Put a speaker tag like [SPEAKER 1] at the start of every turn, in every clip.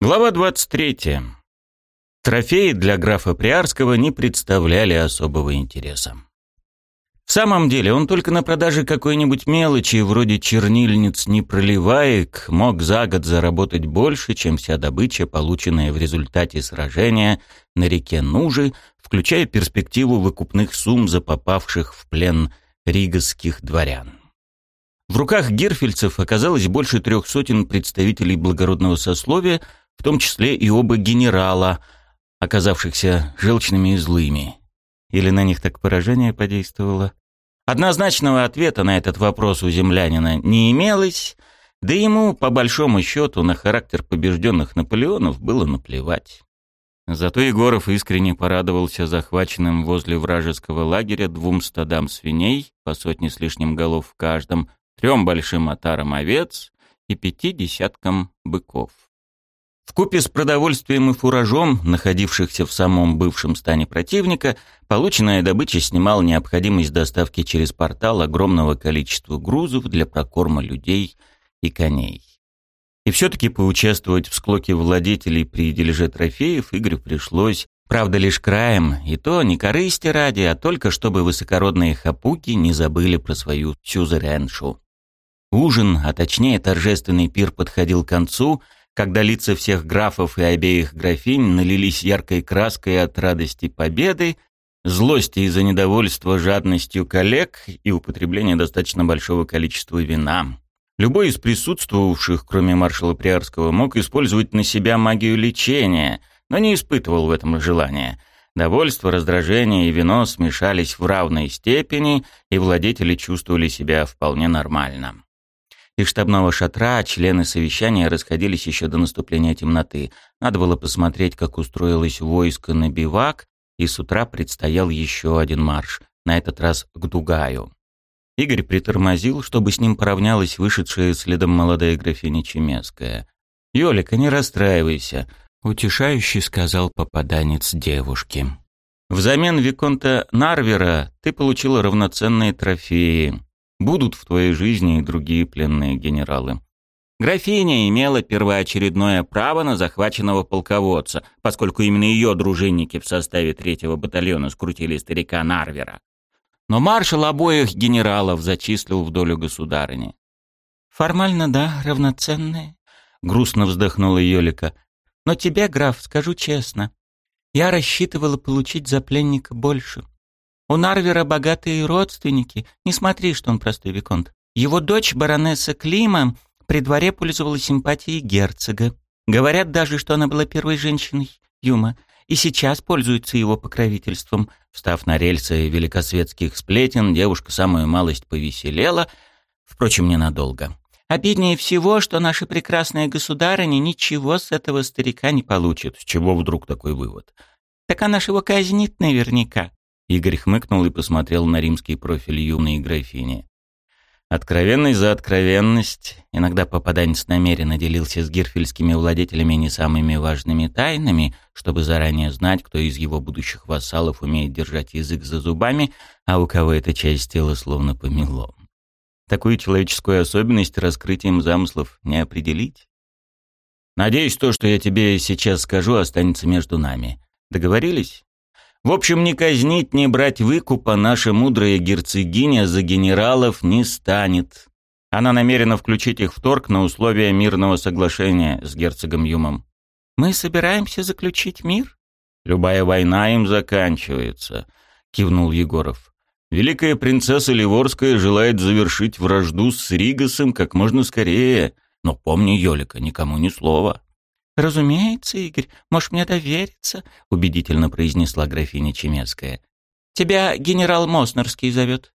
[SPEAKER 1] Глава 23. Трофеи для графа Приарского не представляли особого интереса. В самом деле, он только на продаже какой-нибудь мелочи, вроде чернильниц непроливаек, мог за год заработать больше, чем вся добыча, полученная в результате сражения на реке Нужи, включая перспективу выкупных сумм за попавших в плен ригасских дворян. В руках гирфельцев оказалось больше трех сотен представителей благородного сословия, в том числе и оба генерала, оказавшихся желчными и злыми. Или на них так поражение подействовало? Однозначного ответа на этот вопрос у землянина не имелось, да ему, по большому счету, на характер побежденных Наполеонов было наплевать. Зато Егоров искренне порадовался захваченным возле вражеского лагеря двум стадам свиней, по сотне с лишним голов в каждом, трем большим отарам овец и пяти десяткам быков. В купе с продовольствием и фуражом, находившихся в самом бывшем стане противника, полученная добыча снимала необходимость доставки через портал огромного количества грузов для прокорма людей и коней. И все-таки поучаствовать в склоке владетелей при дележе трофеев Игорю пришлось, правда лишь краем, и то не корысти ради, а только чтобы высокородные хапуки не забыли про свою сюзереншу. Ужин, а точнее торжественный пир подходил к концу — когда лица всех графов и обеих графинь налились яркой краской от радости победы, злости из-за недовольства жадностью коллег и употребления достаточно большого количества вина. Любой из присутствовавших, кроме маршала Приарского, мог использовать на себя магию лечения, но не испытывал в этом желания. Довольство, раздражение и вино смешались в равной степени, и владетели чувствовали себя вполне нормально. Из штабного шатра члены совещания расходились еще до наступления темноты. Надо было посмотреть, как устроилось войско на бивак, и с утра предстоял еще один марш, на этот раз к Дугаю. Игорь притормозил, чтобы с ним поравнялась вышедшая следом молодая графиня Чемеская. «Ёлика, не расстраивайся», — утешающий сказал попаданец девушке. «Взамен Виконта Нарвера ты получила равноценные трофеи. Будут в твоей жизни и другие пленные генералы. Графиня имела первоочередное право на захваченного полководца, поскольку именно ее дружинники в составе третьего батальона скрутили старика Нарвера. Но маршал обоих генералов зачислил в долю государыни. «Формально, да, равноценные», — грустно вздохнула Йолика. «Но тебе, граф, скажу честно, я рассчитывала получить за пленника больше. У Нарвера богатые родственники. Не смотри, что он простой виконт. Его дочь, баронесса Клима, при дворе пользовалась симпатией герцога. Говорят даже, что она была первой женщиной Юма, и сейчас пользуется его покровительством. Встав на рельсы великосветских сплетен, девушка самую малость повеселела, впрочем, ненадолго. Обиднее всего, что наши прекрасные государыни ничего с этого старика не получат. С чего вдруг такой вывод? Так она ж его казнит наверняка. Игорь хмыкнул и посмотрел на римский профиль юной графини. Откровенность за откровенность. Иногда попаданец намеренно делился с гирфельскими владетелями не самыми важными тайнами, чтобы заранее знать, кто из его будущих вассалов умеет держать язык за зубами, а у кого эта часть тела словно помело. Такую человеческую особенность раскрытием замыслов не определить. Надеюсь, то, что я тебе сейчас скажу, останется между нами. Договорились? В общем, не казнить, не брать выкупа наша мудрая герцогиня за генералов не станет. Она намерена включить их в торг на условия мирного соглашения с герцогом Юмом. «Мы собираемся заключить мир?» «Любая война им заканчивается», — кивнул Егоров. «Великая принцесса Ливорская желает завершить вражду с Ригасом как можно скорее. Но помни, Йолика, никому ни слова». «Разумеется, Игорь, можешь мне довериться», — убедительно произнесла графиня Чемецкая. «Тебя генерал Моснерский зовет».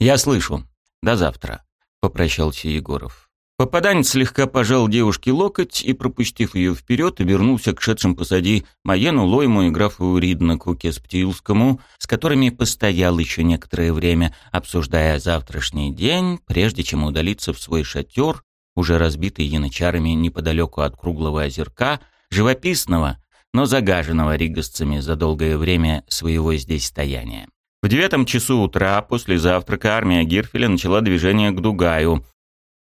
[SPEAKER 1] «Я слышу. До завтра», — попрощался Егоров. Попаданец слегка пожал девушке локоть и, пропустив ее вперед, вернулся к шедшим посади Маену, Лойму и графу Риднаку Кесптилскому, с которыми постоял еще некоторое время, обсуждая завтрашний день, прежде чем удалиться в свой шатер, уже разбитый янычарами неподалеку от круглого озерка, живописного, но загаженного ригасцами за долгое время своего здесь стояния. В девятом часу утра после завтрака армия Гирфеля начала движение к Дугаю,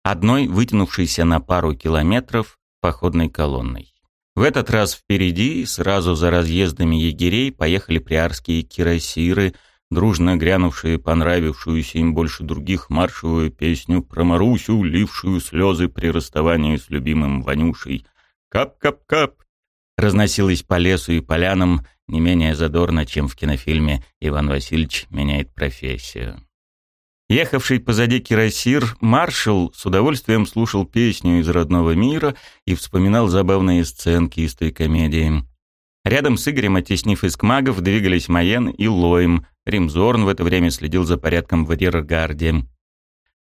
[SPEAKER 1] одной вытянувшейся на пару километров походной колонной. В этот раз впереди, сразу за разъездами егерей, поехали приарские кирасиры, дружно грянувшие понравившуюся им больше других маршевую песню про Марусю, лившую слезы при расставании с любимым Ванюшей. «Кап-кап-кап!» разносилась по лесу и полянам не менее задорно, чем в кинофильме «Иван Васильевич меняет профессию». Ехавший позади кирасир, маршал с удовольствием слушал песню из родного мира и вспоминал забавные сценки из той комедии. Рядом с Игорем, оттеснив их магов, двигались Маен и Лоем. Римзорн в это время следил за порядком в арьергарде.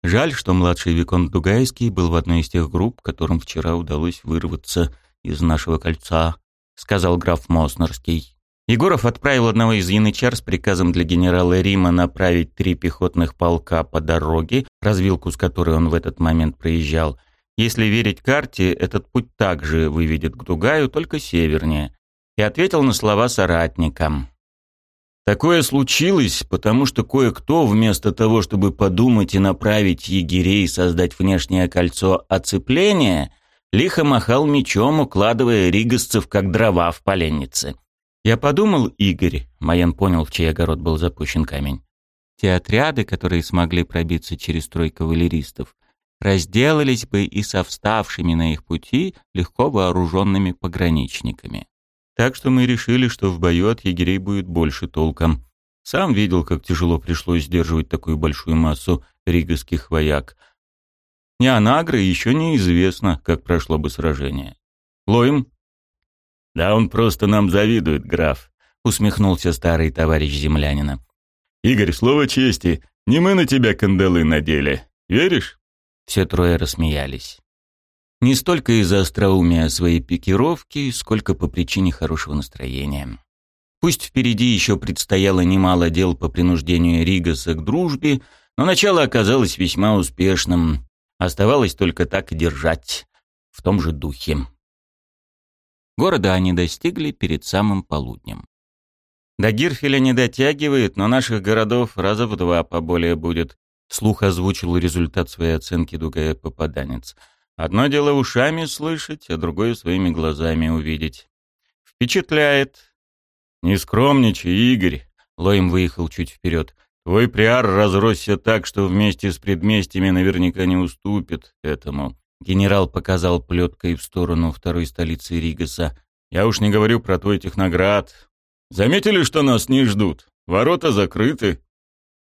[SPEAKER 1] Жаль, что младший Виконт Дугайский был в одной из тех групп, которым вчера удалось вырваться из нашего кольца, сказал граф Моснерский. Егоров отправил одного из янычар с приказом для генерала Рима направить три пехотных полка по дороге, развилку с которой он в этот момент проезжал. Если верить карте, этот путь также выведет к Дугаю, только севернее. И ответил на слова соратникам. Такое случилось, потому что кое-кто, вместо того, чтобы подумать и направить егерей создать внешнее кольцо оцепления, лихо махал мечом, укладывая ригасцев как дрова в поленнице. Я подумал, Игорь, Маян понял, в чей огород был запущен камень. Те отряды, которые смогли пробиться через строй кавалеристов, разделались бы и со вставшими на их пути легко вооруженными пограничниками. Так что мы решили, что в бою от егерей будет больше толком. Сам видел, как тяжело пришлось сдерживать такую большую массу ригасских вояк. Не Анагры еще неизвестно, как прошло бы сражение. Лоем «Да он просто нам завидует, граф», — усмехнулся старый товарищ землянина. «Игорь, слово чести, не мы на тебя кандалы надели. Веришь?» Все трое рассмеялись. Не столько из-за остроумия своей пикировки, сколько по причине хорошего настроения. Пусть впереди еще предстояло немало дел по принуждению Ригаса к дружбе, но начало оказалось весьма успешным. Оставалось только так держать, в том же духе. Города они достигли перед самым полуднем. До Гирфеля не дотягивает, но наших городов раза в два поболее будет. Слух озвучил результат своей оценки Дугая попаданец. Одно дело ушами слышать, а другое своими глазами увидеть. Впечатляет. Не скромничай, Игорь. Лоем выехал чуть вперед. Твой приар разросся так, что вместе с предместьями наверняка не уступит этому. Генерал показал плеткой в сторону второй столицы Ригаса. «Я уж не говорю про твой техноград. Заметили, что нас не ждут? Ворота закрыты».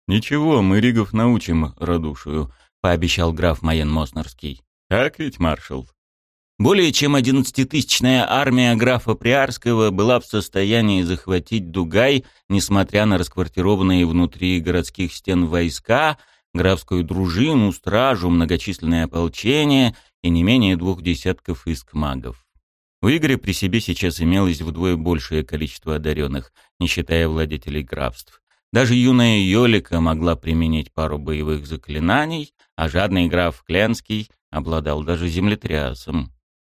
[SPEAKER 1] «Ничего, мы Ригов научим радушию», — пообещал граф Майен Моснерский. «Так ведь, маршал?» Более чем одиннадцатитысячная армия графа Приарского была в состоянии захватить Дугай, несмотря на расквартированные внутри городских стен войска — графскую дружину, стражу, многочисленное ополчение и не менее двух десятков искмагов. У Игоря при себе сейчас имелось вдвое большее количество одаренных, не считая владетелей графств. Даже юная Йолика могла применить пару боевых заклинаний, а жадный граф Клянский обладал даже землетрясом.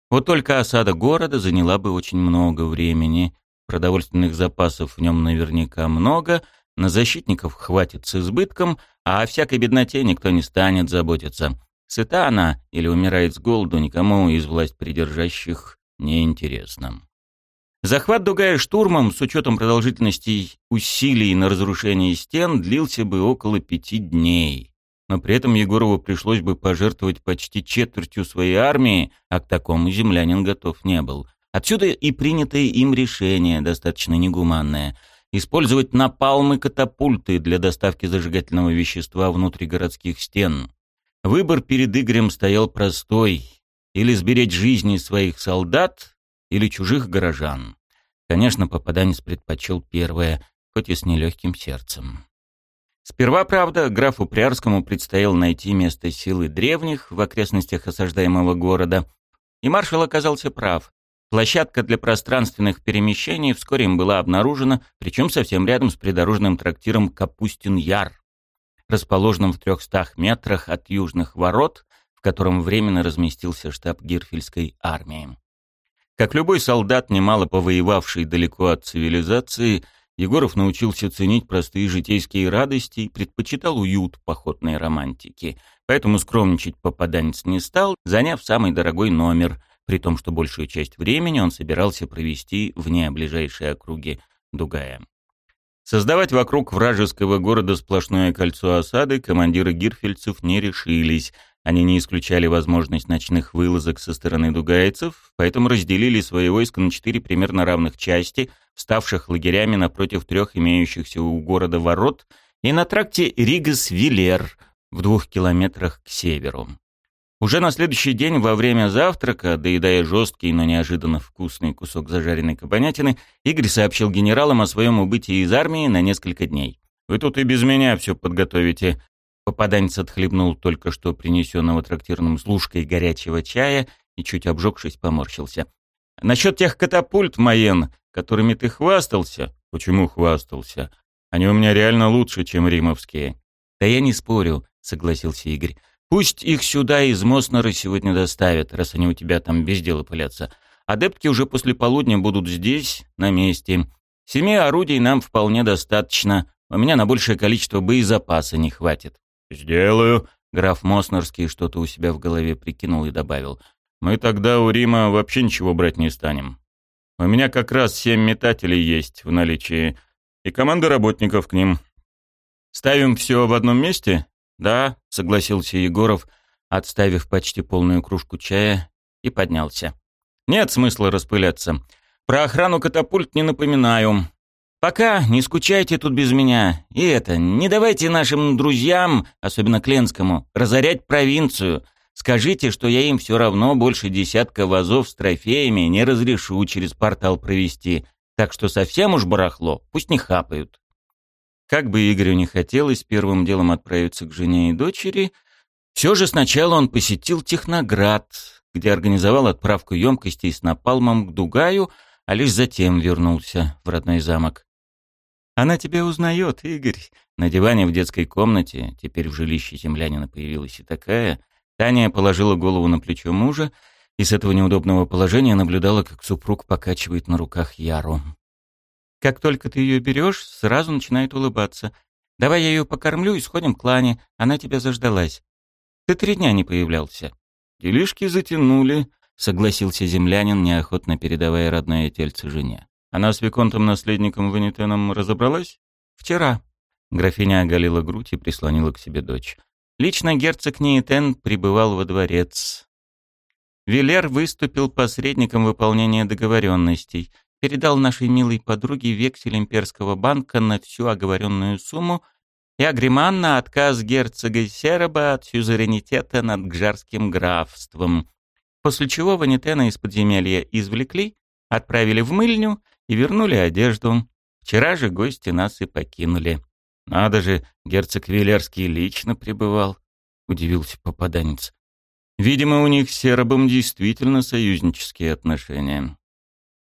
[SPEAKER 1] Вот только осада города заняла бы очень много времени, продовольственных запасов в нем наверняка много, на защитников хватит с избытком, а о всякой бедноте никто не станет заботиться. Сыта она или умирает с голоду, никому из власть придержащих не интересно. Захват Дугая штурмом с учетом продолжительности усилий на разрушение стен длился бы около пяти дней. Но при этом Егорову пришлось бы пожертвовать почти четвертью своей армии, а к такому землянин готов не был. Отсюда и принятое им решение, достаточно негуманное – использовать напалмы катапульты для доставки зажигательного вещества внутрь городских стен. Выбор перед Игорем стоял простой – или сберечь жизни своих солдат, или чужих горожан. Конечно, попаданец предпочел первое, хоть и с нелегким сердцем. Сперва, правда, графу Приарскому предстояло найти место силы древних в окрестностях осаждаемого города, и маршал оказался прав. Площадка для пространственных перемещений вскоре им была обнаружена, причем совсем рядом с придорожным трактиром Капустин-Яр, расположенным в трехстах метрах от южных ворот, в котором временно разместился штаб Гирфельской армии. Как любой солдат, немало повоевавший далеко от цивилизации, Егоров научился ценить простые житейские радости и предпочитал уют походной романтики. Поэтому скромничать попаданец не стал, заняв самый дорогой номер, при том, что большую часть времени он собирался провести вне ближайшей округи Дугая. Создавать вокруг вражеского города сплошное кольцо осады командиры гирфельцев не решились. Они не исключали возможность ночных вылазок со стороны дугайцев, поэтому разделили свои войска на четыре примерно равных части, ставших лагерями напротив трех имеющихся у города ворот, и на тракте Ригас-Вилер в двух километрах к северу. Уже на следующий день во время завтрака, доедая жесткий, но неожиданно вкусный кусок зажаренной кабанятины, Игорь сообщил генералам о своем убытии из армии на несколько дней. «Вы тут и без меня все подготовите». Попаданец отхлебнул только что принесенного трактирным служкой горячего чая и, чуть обжегшись, поморщился. «Насчет тех катапульт, Маен, которыми ты хвастался...» «Почему хвастался? Они у меня реально лучше, чем римовские». «Да я не спорю», — согласился Игорь. Пусть их сюда из Моснера сегодня доставят, раз они у тебя там без дела пылятся. Адептки уже после полудня будут здесь, на месте. Семи орудий нам вполне достаточно. У меня на большее количество боезапаса не хватит. «Сделаю», — граф Моснерский что-то у себя в голове прикинул и добавил. «Мы тогда у Рима вообще ничего брать не станем. У меня как раз семь метателей есть в наличии, и команда работников к ним. Ставим все в одном месте «Да», — согласился Егоров, отставив почти полную кружку чая, и поднялся. «Нет смысла распыляться. Про охрану катапульт не напоминаю. Пока не скучайте тут без меня. И это, не давайте нашим друзьям, особенно Кленскому, разорять провинцию. Скажите, что я им все равно больше десятка вазов с трофеями не разрешу через портал провести. Так что совсем уж барахло, пусть не хапают». Как бы Игорю не хотелось первым делом отправиться к жене и дочери, все же сначала он посетил Техноград, где организовал отправку емкостей с напалмом к Дугаю, а лишь затем вернулся в родной замок. «Она тебя узнает, Игорь». На диване в детской комнате, теперь в жилище землянина появилась и такая, Таня положила голову на плечо мужа и с этого неудобного положения наблюдала, как супруг покачивает на руках Яру. Как только ты ее берешь, сразу начинает улыбаться. Давай я ее покормлю и сходим к Лане, она тебя заждалась. Ты три дня не появлялся. Делишки затянули, согласился землянин, неохотно передавая родное тельце жене. Она с Виконтом-наследником Ванитеном разобралась? Вчера. Графиня оголила грудь и прислонила к себе дочь. Лично герцог Нейтен прибывал во дворец. Вилер выступил посредником выполнения договоренностей передал нашей милой подруге вексель имперского банка на всю оговоренную сумму и агриман на отказ герцога Сероба от сюзеренитета над Гжарским графством, после чего Ванитена из подземелья извлекли, отправили в мыльню и вернули одежду. Вчера же гости нас и покинули. Надо же, герцог Вилерский лично пребывал, удивился попаданец. Видимо, у них с Серобом действительно союзнические отношения.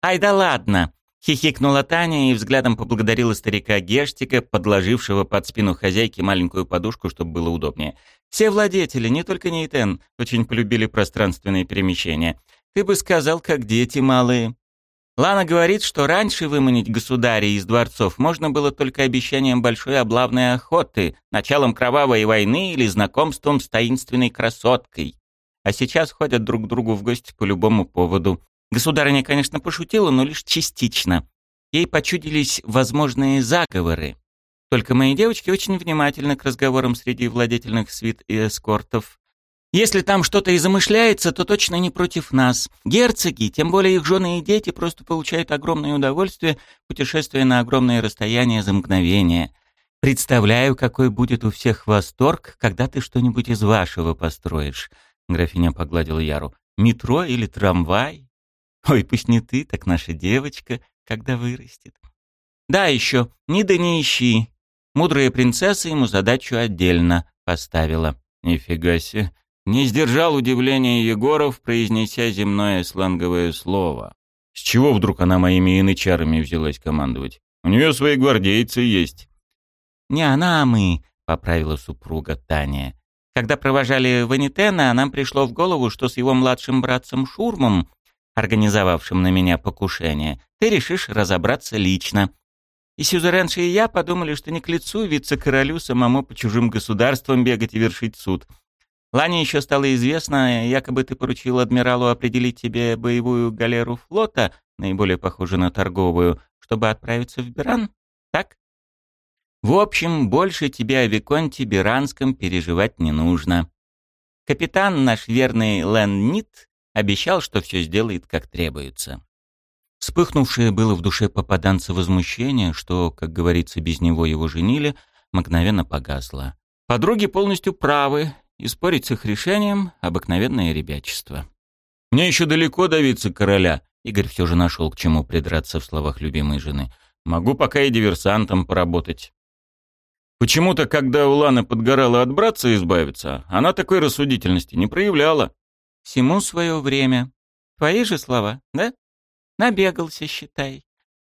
[SPEAKER 1] «Ай да ладно!» — хихикнула Таня и взглядом поблагодарила старика Гештика, подложившего под спину хозяйки маленькую подушку, чтобы было удобнее. «Все владетели, не только Нейтен, очень полюбили пространственные перемещения. Ты бы сказал, как дети малые». Лана говорит, что раньше выманить государя из дворцов можно было только обещанием большой облавной охоты, началом кровавой войны или знакомством с таинственной красоткой. А сейчас ходят друг к другу в гости по любому поводу. Государыня, конечно, пошутила, но лишь частично. Ей почудились возможные заговоры. Только мои девочки очень внимательны к разговорам среди владетельных свит и эскортов. Если там что-то и замышляется, то точно не против нас. Герцоги, тем более их жены и дети, просто получают огромное удовольствие, путешествуя на огромные расстояния за мгновение. Представляю, какой будет у всех восторг, когда ты что-нибудь из вашего построишь. Графиня погладила Яру. Метро или трамвай? Ой, пусть не ты, так наша девочка, когда вырастет. Да, еще, ни да не ищи. Мудрая принцесса ему задачу отдельно поставила. Нифига себе. Не сдержал удивления Егоров, произнеся земное сленговое слово. С чего вдруг она моими янычарами взялась командовать? У нее свои гвардейцы есть. «Не она, а мы», — поправила супруга Таня. «Когда провожали Ванитена, нам пришло в голову, что с его младшим братцем Шурмом организовавшим на меня покушение, ты решишь разобраться лично. И сюзеренша и я подумали, что не к лицу вице-королю самому по чужим государствам бегать и вершить суд. Лане еще стало известно, якобы ты поручил адмиралу определить тебе боевую галеру флота, наиболее похожую на торговую, чтобы отправиться в Биран, так? В общем, больше тебе о Виконте Биранском переживать не нужно. Капитан наш верный Лен Нит обещал, что все сделает как требуется. Вспыхнувшее было в душе попаданца возмущение, что, как говорится, без него его женили, мгновенно погасло. Подруги полностью правы, и спорить с их решением — обыкновенное ребячество. «Мне еще далеко до вице-короля», — Игорь все же нашел к чему придраться в словах любимой жены. «Могу пока и диверсантом поработать». Почему-то, когда у Ланы подгорала от братца избавиться, она такой рассудительности не проявляла. «Всему свое время. Твои же слова, да? Набегался, считай.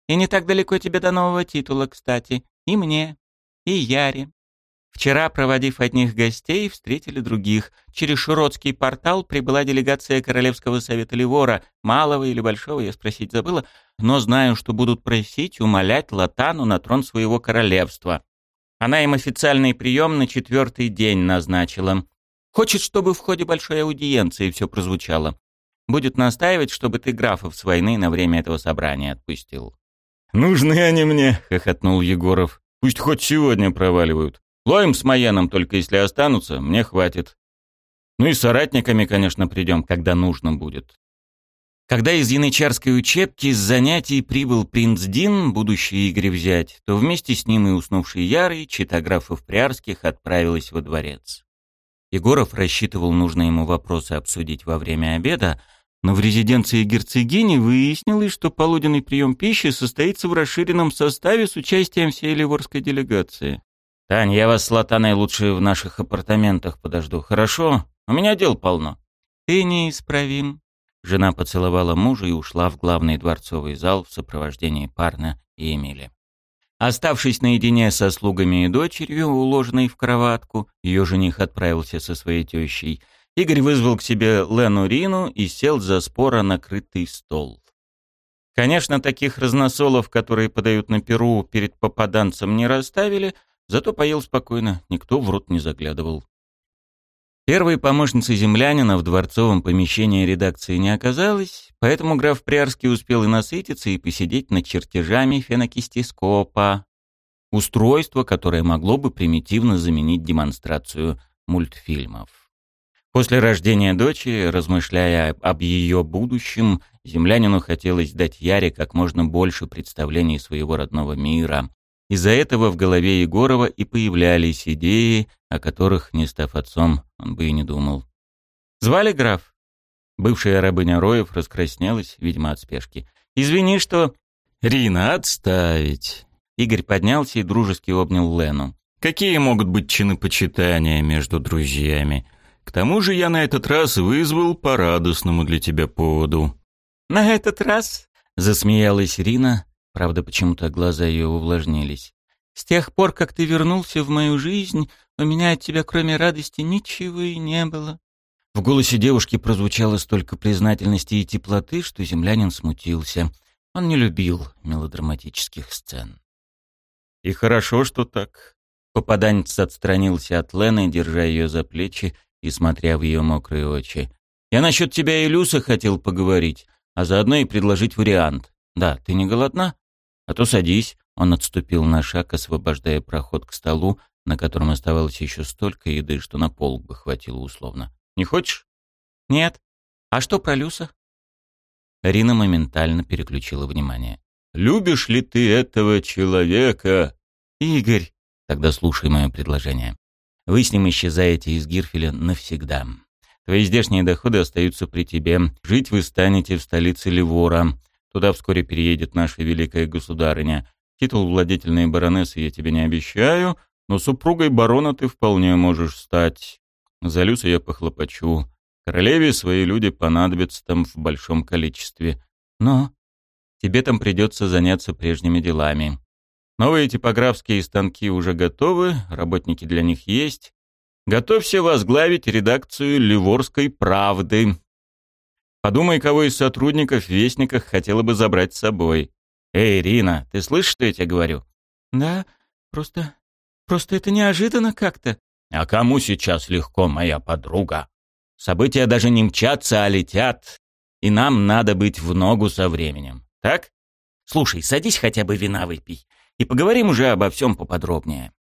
[SPEAKER 1] И не так далеко тебе до нового титула, кстати. И мне, и Яре. Вчера, проводив одних гостей, встретили других. Через Широтский портал прибыла делегация Королевского совета Ливора, малого или большого, я спросить забыла, но знаю, что будут просить, умолять Латану на трон своего королевства. Она им официальный прием на четвертый день назначила. Хочет, чтобы в ходе большой аудиенции все прозвучало. Будет настаивать, чтобы ты графов с войны на время этого собрания отпустил. «Нужны они мне», — хохотнул Егоров. «Пусть хоть сегодня проваливают. Лоем с Маеном, только если останутся, мне хватит. Ну и соратниками, конечно, придем, когда нужно будет. Когда из янычарской учебки с занятий прибыл принц Дин, будущий Игорь взять, то вместе с ним и уснувший Ярый, читографов Приарских, отправилась во дворец. Егоров рассчитывал нужные ему вопросы обсудить во время обеда, но в резиденции герцогини выяснилось, что полуденный прием пищи состоится в расширенном составе с участием всей ливорской делегации. «Тань, я вас с Латаной лучше в наших апартаментах подожду, хорошо? У меня дел полно». «Ты неисправим». Жена поцеловала мужа и ушла в главный дворцовый зал в сопровождении парня и Эмили. Оставшись наедине со слугами и дочерью, уложенной в кроватку, ее жених отправился со своей тещей, Игорь вызвал к себе Лену Рину и сел за спора накрытый стол. Конечно, таких разносолов, которые подают на перу, перед попаданцем не расставили — Зато поел спокойно, никто в рот не заглядывал. Первой помощницей землянина в дворцовом помещении редакции не оказалось, поэтому граф Приарский успел и насытиться, и посидеть над чертежами фенокистископа, устройство, которое могло бы примитивно заменить демонстрацию мультфильмов. После рождения дочери, размышляя об ее будущем, землянину хотелось дать Яре как можно больше представлений своего родного мира, из-за этого в голове Егорова и появлялись идеи, о которых, не став отцом, он бы и не думал. «Звали граф?» Бывшая рабыня Роев раскраснелась, видимо, от спешки. «Извини, что...» «Рина, отставить!» Игорь поднялся и дружески обнял Лену. «Какие могут быть чины почитания между друзьями? К тому же я на этот раз вызвал по радостному для тебя поводу». «На этот раз?» — засмеялась Рина, Правда, почему-то глаза ее увлажнились. «С тех пор, как ты вернулся в мою жизнь, у меня от тебя, кроме радости, ничего и не было». В голосе девушки прозвучало столько признательности и теплоты, что землянин смутился. Он не любил мелодраматических сцен. «И хорошо, что так». Попаданец отстранился от Лены, держа ее за плечи и смотря в ее мокрые очи. «Я насчет тебя и Люса хотел поговорить, а заодно и предложить вариант. Да, ты не голодна?» «А то садись». Он отступил на шаг, освобождая проход к столу, на котором оставалось еще столько еды, что на пол бы хватило условно. «Не хочешь?» «Нет. А что про Люса?» Рина моментально переключила внимание. «Любишь ли ты этого человека?» «Игорь!» «Тогда слушай мое предложение. Вы с ним исчезаете из Гирфеля навсегда. Твои здешние доходы остаются при тебе. Жить вы станете в столице Ливора. Туда вскоре переедет наша великая государыня. Титул владетельной баронессы я тебе не обещаю, но супругой барона ты вполне можешь стать. За Люса я похлопочу. Королеве свои люди понадобятся там в большом количестве. Но тебе там придется заняться прежними делами. Новые типографские станки уже готовы, работники для них есть. Готовься возглавить редакцию «Ливорской правды». Подумай, кого из сотрудников в Вестниках хотела бы забрать с собой. Эй, Рина, ты слышишь, что я тебе говорю? Да, просто... просто это неожиданно как-то. А кому сейчас легко, моя подруга? События даже не мчатся, а летят. И нам надо быть в ногу со временем. Так? Слушай, садись хотя бы вина выпей. И поговорим уже обо всем поподробнее.